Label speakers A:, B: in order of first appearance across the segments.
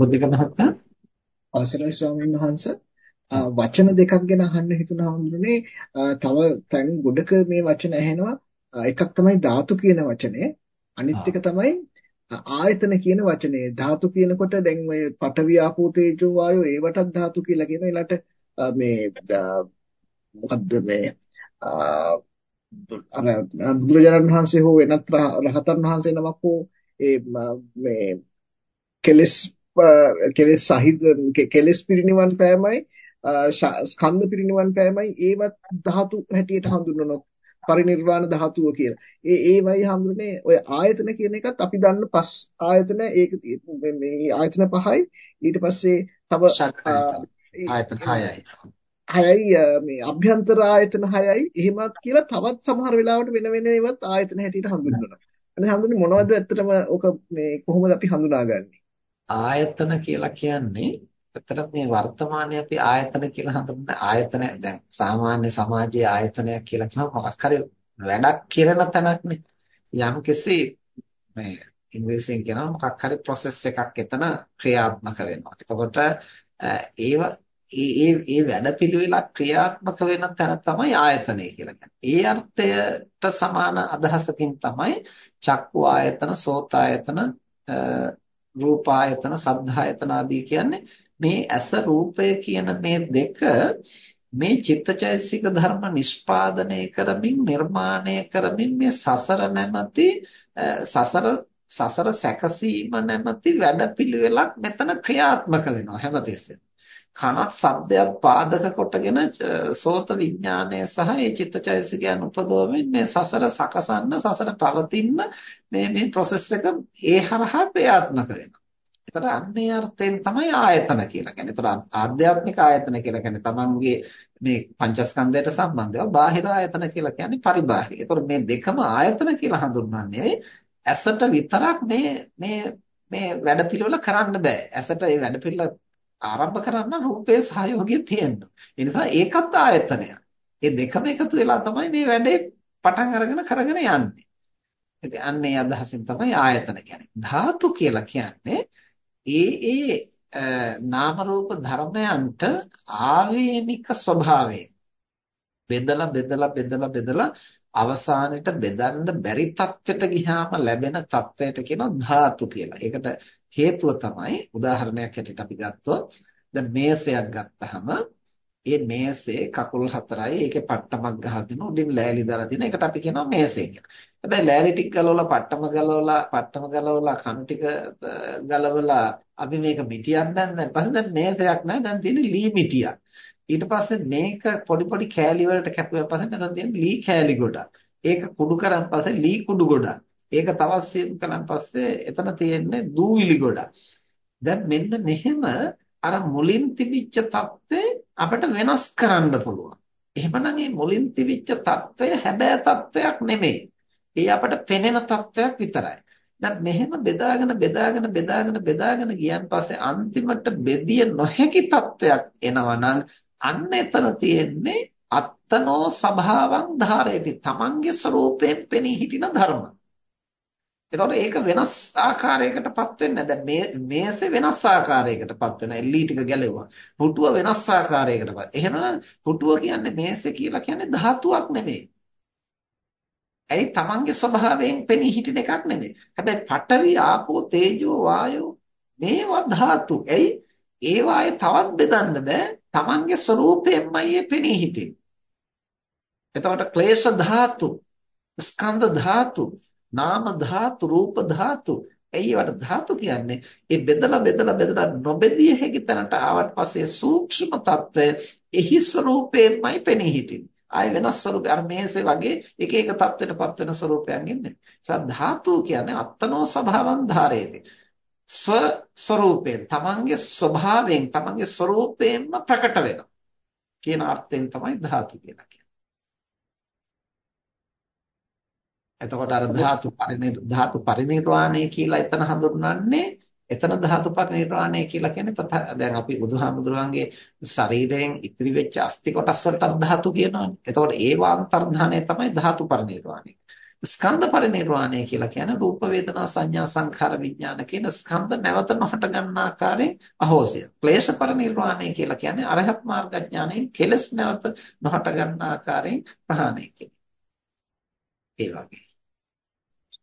A: බුද්ධික මහත්තයා
B: අවසරයි ස්වාමීන් වහන්ස. වචන දෙකක් ගැන අහන්න හිතුණා හඳුනේ. තව තැන් ගොඩක මේ වචන ඇහෙනවා. එකක් තමයි ධාතු කියන වචනේ අනිත් එක තමයි ආයතන කියන වචනේ ධාතු කියනකොට දැන් ඔය පඨවි ආපෝ තේජෝ වායෝ ඒවටත් ධාතු කියලා කියන ඊළට මේ මොකද්ද මේ අර බුදුරජාණන් වහන්සේ හෝ වෙනත් රහතන් වහන්සේ නමක් හෝ ඒ මේ කෙලස් කෙලස් සහිත කෙලස් පිරිනිවන් පෑමයි ස්කන්ධ පිරිනිවන් පෑමයි ඒවත් ධාතු හැටියට හඳුන්වනවා පරිනිර්වාණ ධාතුව කියලා. ඒ ඒවයි හඳුන්නේ ඔය ආයතන කියන එකත් අපි දන්න පස් ආයතන ඒක මේ ආයතන පහයි ඊට පස්සේ තව
A: ආයතන 6යි.
B: හයයි මේ අභ්‍යන්තර ආයතන හයයි එහෙමත් කියලා තවත් සමහර වෙලාවට වෙන වෙන ඒවත් ආයතන හැටියට හඳුන්වනවා. අනේ හඳුන්නේ මොනවද ඇත්තටම ඔක මේ කොහොමද අපි හඳුනාගන්නේ?
A: ආයතන කියලා කියන්නේ ඇත්තට මේ වර්තමානයේ අපි ආයතන කියලා හඳුන්වන ආයතන දැන් සාමාන්‍ය සමාජයේ ආයතනයක් කියලා කියනවා මොකක් හරි වැඩක් කරන තැනක්නේ යම්කිසි මේ ඉංග්‍රීසියෙන් කියනවා මොකක් හරි process එකක් එතන ක්‍රියාත්මක වෙනවා. එතකොට ඒව ඒ ඒ වැඩපිළිවෙලක් ක්‍රියාත්මක වෙන තැන තමයි ආයතනය කියලා කියන්නේ. ඒ අර්ථයට සමාන අදහසකින් තමයි චක්කු ආයතන, සෝත ආයතන, රූපායතන, සද්ධායතන ආදී කියන්නේ මේ ඇස රූපය කියන මේ දෙක මේ චිත්තචෛසික ධර්ම නිෂ්පාදනය කරමින් නිර්මාණය කරමින් මේ සසර නැමැති සසර සසර සැකසීම නැමැති වැඩපිළිවෙලක් මෙතන ක්‍රියාත්මක වෙනවා හැමතිස්සෙම. කනත් ශබ්දයක් පාදක කොටගෙන සෝත විඥානය සහ ඒ චිත්තචෛසිකයන් උපදවමින් මේ සසර සකසන්න සසර පවතින්න මේ මේ process එක ඒ හරහා ක්‍රියාත්මක වෙනවා. ඒතර අන්නේ අර්ථයෙන් තමයි ආයතන කියලා කියන්නේ. ඒතර ආධ්‍යාත්මික ආයතන කියලා කියන්නේ තමන්ගේ මේ පංචස්කන්ධයට සම්බන්ධව බාහිර ආයතන කියලා කියන්නේ පරිබාහිර. ඒතර මේ දෙකම ආයතන කියලා හඳුන්වන්නේ ඇසට විතරක් මේ මේ මේ වැඩපිළිවෙල කරන්න බෑ. ඇසට මේ වැඩපිළිවෙල ආරම්භ කරන්න රූපයේ සහයෝගය තියෙනවා. ඒ නිසා ඒකත් ආයතනයක්. ඒ දෙකම එකතු වෙලා තමයි මේ වැඩේ පටන් අරගෙන කරගෙන යන්නේ. ඉතින් අන්නේ අදහසින් තමයි ආයතන කියන්නේ. ධාතු කියලා කියන්නේ ඒ ඒ නාම රූප ධර්මයන්ට ආවේනික ස්වභාවය. බෙදලා බෙදලා බෙදලා බෙදලා අවසානෙට බෙදන්න බැරි තත්ත්වයට ගියාම ලැබෙන තත්ත්වයට කියනවා ධාතු කියලා. ඒකට හේතුව තමයි උදාහරණයක් හැටියට අපි ගත්තොත් දැන් මේසයක් ගත්තාම ඒ මේසේ කකුල් හතරයි ඒකේ පට්ටමක් ගහලා දෙන උඩින් ලෑලි දාලා තියෙන එකට අපි කියනවා මේසේ කියලා. හැබැයි ලෑලි ටික ගලවලා පට්ටම ගලවලා පට්ටම ගලවලා කණු ටික ගලවලා අපි මේක මිටියක් දැම්මන් පස්සේ දැන් මේසයක් නෑ දැන් තියෙන්නේ ලී මිටියක්. ඊට පස්සේ මේක පොඩි පොඩි කෑලි වලට කැපුවා පස්සේ මෙතන තියෙන ලී කෑලි ගොඩක්. ඒක කුඩු කරන් පස්සේ ලී කුඩු ගොඩක්. ඒක තවත් සියුම් කරන් පස්සේ එතන තියෙන්නේ දූවිලි ගොඩක්. දැන් මෙන්න මෙහෙම අර මුලින් තිබිච්ච தත්ත්වය අපිට වෙනස් කරන්න පුළුවන්. එහෙමනම් මේ මුලින් තිබිච්ච தත්ත්වය හැබෑ தත්ත්වයක් නෙමෙයි. ඒ අපට පෙනෙන தත්ත්වයක් විතරයි. දැන් මෙහෙම බෙදාගෙන බෙදාගෙන බෙදාගෙන බෙදාගෙන ගියන් පස්සේ අන්තිමට බෙදිය නොහැකි தත්ත්වයක් එනවනම් අන්න එතන තියෙන්නේ අත්තනෝ සභාවං ධාරේති. තමන්ගේ ස්වરૂපයෙන් පෙනී හිටින ධර්ම. එතකොට ඒක වෙනස් ආකාරයකටපත් වෙන්නේ දැන් මේ මේසේ වෙනස් ආකාරයකටපත් වෙන එල්ලී ටික ගැලෙවුවා. පුටුව වෙනස් ආකාරයකටපත්. එහෙනම් පුටුව කියන්නේ මේසේ කියලා කියන්නේ ධාතුවක් නෙමෙයි. ඇයි තමන්ගේ ස්වභාවයෙන් පෙනී හිටින එකක් නෙමෙයි. හැබැයි පඨවි ආපෝ තේජෝ වායෝ මේවා ධාතු. ඇයි ඒවායේ තවත් බෙදන්න බෑ තමන්ගේ ස්වરૂපයෙන්මයි ඒ පෙනී හිටින්. එතකොට ක්ලේශ ධාතු, ස්කන්ධ ධාතු, නාම ධාතු, රූප ධාතු, ඒවට ධාතු කියන්නේ ඒ බෙදලා බෙදලා බෙදලා නොබෙදිය හැකි තැනට ආවට පස්සේ සූක්ෂම తত্ত্বය එහි ස්වરૂපයෙන්මයි පෙනී හිටින්. ආය වෙනස් ස්වરૂප අර මේසේ වගේ එක එක தත්වෙටපත් වෙන ස්වરૂපයන් ඉන්නේ. ඒ නිසා ධාතු කියන්නේ අත්තනෝ ස්වභාවං ධාරේති. ස්ව ස්වરૂපයෙන් තමන්ගේ ස්වභාවයෙන් තමන්ගේ ස්වરૂපයෙන්ම ප්‍රකට වෙනවා කියන අර්ථයෙන් තමයි ධාතු කියලා කියන්නේ එතකොට අර ධාතු පරිනිර් ධාතු පරිනිර්වාණය කියලා එතන හඳුන්වන්නේ එතන ධාතු පරිනිර්වාණය කියලා කියන්නේ තත දැන් අපි බුදුහාමුදුරන්ගේ ශරීරයෙන් ඉතිරි වෙච්ච අස්ති කොටස් වලට ධාතු කියනවානේ. එතකොට ඒ වාන්තර්ධානය තමයි ධාතු පරිනිර්වාණය. ස්කන්ධ පරිනිර්වාණය කියලා කියන්නේ රූප වේදනා සංඥා සංඛාර විඥාන කියන ස්කන්ධ නැවත නොහට ගන්න ආකාරයෙන් අහෝසිය. ක්ලේශ පරිනිර්වාණය කියලා කියන්නේ අරහත් මාර්ග ඥාණයෙන් කෙලස් නැවත නොහට ගන්න ආකාරයෙන් ප්‍රහාණය කිරීම. ඒ වගේ.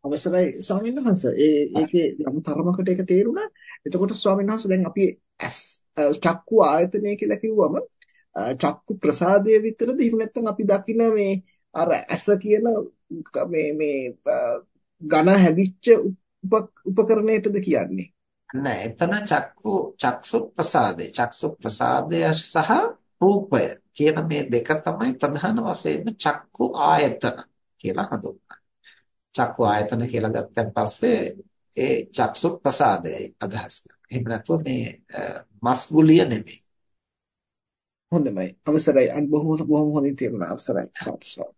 B: අවසරයි ස්වාමීන් වහන්සේ. ඒ ඒකේ යම් තරමකට ඒක තේරුණා. එතකොට ස්වාමීන් වහන්සේ දැන් අපි චක්කු ආයතනය කියලා කිව්වම චක්කු ප්‍රසාදය විතරද එහෙම නැත්නම් අපි දකින මේ අර ඇස කියන මේ මේ ඝන හැදිච්ච උපකරණයටද කියන්නේ?
A: නෑ එතන චක්කු චක්සු ප්‍රසාදේ චක්සු ප්‍රසාදය සහ රූපය කියන මේ දෙක තමයි ප්‍රධාන වශයෙන්ම චක්කු ආයතන කියලා හඳුන්වන්නේ. චක්කු ආයතන කියලා ගත්තන් පස්සේ ඒ චක්සු ප්‍රසාදයයි අදහස් කරන්නේ. එහෙම නැත්නම් මේ මස් ගුලිය නෙමෙයි.
B: හොඳයි අවසරයි. අන් බොහොම බොහොම හොඳින් තේරුණා. අවසරයි. සත්සෝ